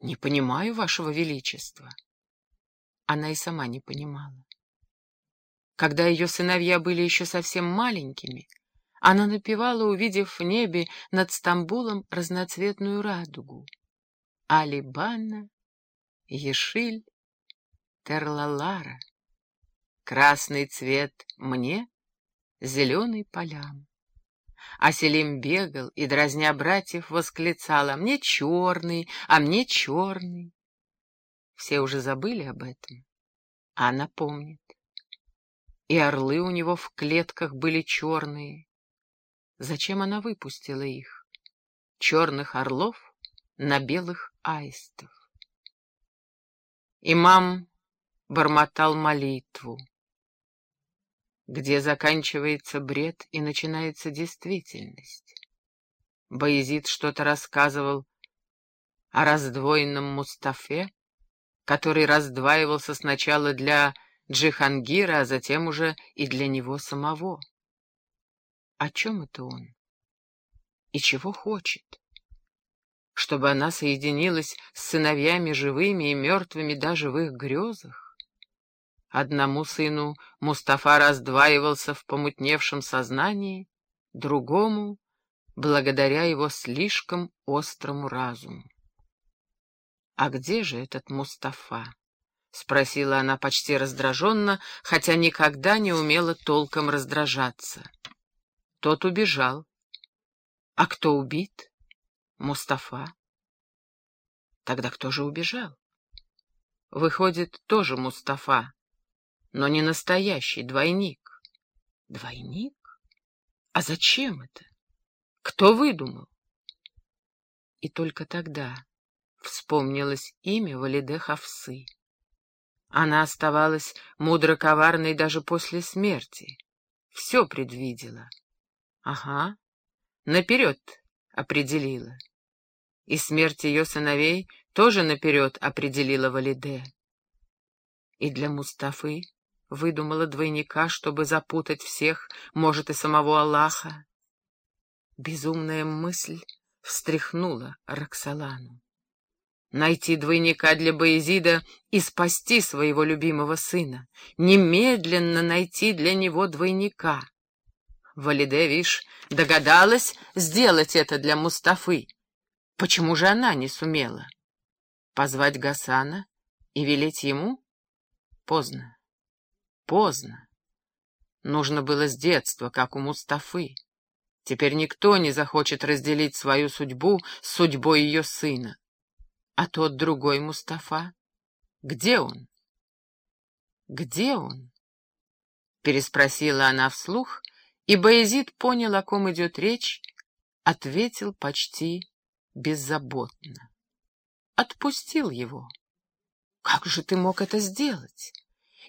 Не понимаю, Вашего Величества. Она и сама не понимала. Когда ее сыновья были еще совсем маленькими, она напевала, увидев в небе над Стамбулом разноцветную радугу. Алибана, Ешиль, Терлалара. Красный цвет мне, зеленый полям. А Селим бегал и, дразня братьев, восклицал, «А мне черный, а мне черный!» Все уже забыли об этом, а она помнит. И орлы у него в клетках были черные. Зачем она выпустила их? Черных орлов на белых аистов. Имам бормотал молитву где заканчивается бред и начинается действительность. Боязид что-то рассказывал о раздвоенном Мустафе, который раздваивался сначала для Джихангира, а затем уже и для него самого. О чем это он? И чего хочет? Чтобы она соединилась с сыновьями живыми и мертвыми даже в их грезах? Одному сыну Мустафа раздваивался в помутневшем сознании, другому — благодаря его слишком острому разуму. «А где же этот Мустафа?» — спросила она почти раздраженно, хотя никогда не умела толком раздражаться. Тот убежал. «А кто убит?» «Мустафа». «Тогда кто же убежал?» «Выходит, тоже Мустафа» но не настоящий двойник. Двойник? А зачем это? Кто выдумал? И только тогда вспомнилось имя Валиде Хавсы. Она оставалась мудро-коварной даже после смерти. Все предвидела. Ага, наперед определила. И смерть ее сыновей тоже наперед определила Валиде. И для Мустафы Выдумала двойника, чтобы запутать всех, может, и самого Аллаха. Безумная мысль встряхнула Роксолану. Найти двойника для Боязида и спасти своего любимого сына. Немедленно найти для него двойника. Валиде, вишь, догадалась сделать это для Мустафы. Почему же она не сумела? Позвать Гасана и велеть ему? Поздно. Поздно. Нужно было с детства, как у Мустафы. Теперь никто не захочет разделить свою судьбу с судьбой ее сына. А тот другой Мустафа? Где он? Где он? Переспросила она вслух, и Боязид понял, о ком идет речь, ответил почти беззаботно. Отпустил его. Как же ты мог это сделать?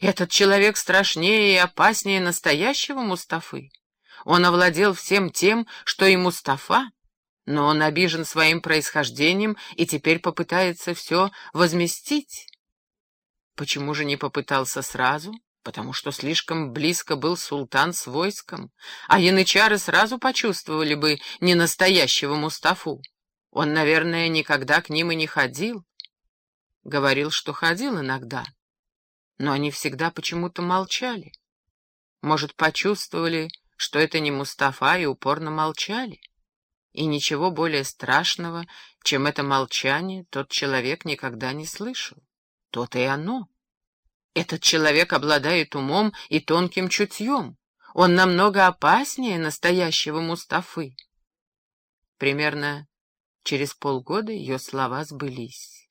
Этот человек страшнее и опаснее настоящего Мустафы. Он овладел всем тем, что и Мустафа, но он обижен своим происхождением и теперь попытается все возместить. Почему же не попытался сразу? Потому что слишком близко был султан с войском, а янычары сразу почувствовали бы не настоящего Мустафу. Он, наверное, никогда к ним и не ходил. Говорил, что ходил иногда но они всегда почему-то молчали. Может, почувствовали, что это не Мустафа, и упорно молчали? И ничего более страшного, чем это молчание, тот человек никогда не слышал. То-то и оно. Этот человек обладает умом и тонким чутьем. Он намного опаснее настоящего Мустафы. Примерно через полгода ее слова сбылись.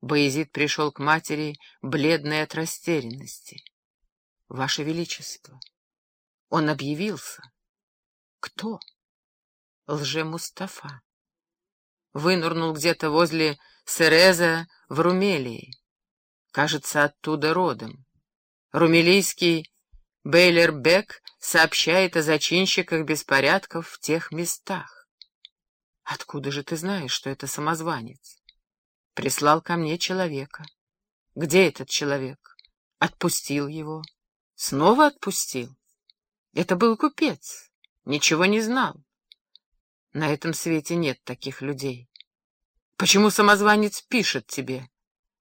Боязид пришел к матери, бледной от растерянности. — Ваше Величество, он объявился. — Кто? — Лже-Мустафа. Вынурнул где-то возле Сереза в Румелии. Кажется, оттуда родом. Румелийский Бейлербек сообщает о зачинщиках беспорядков в тех местах. Откуда же ты знаешь, что это самозванец? Прислал ко мне человека. Где этот человек? Отпустил его. Снова отпустил. Это был купец. Ничего не знал. На этом свете нет таких людей. Почему самозванец пишет тебе?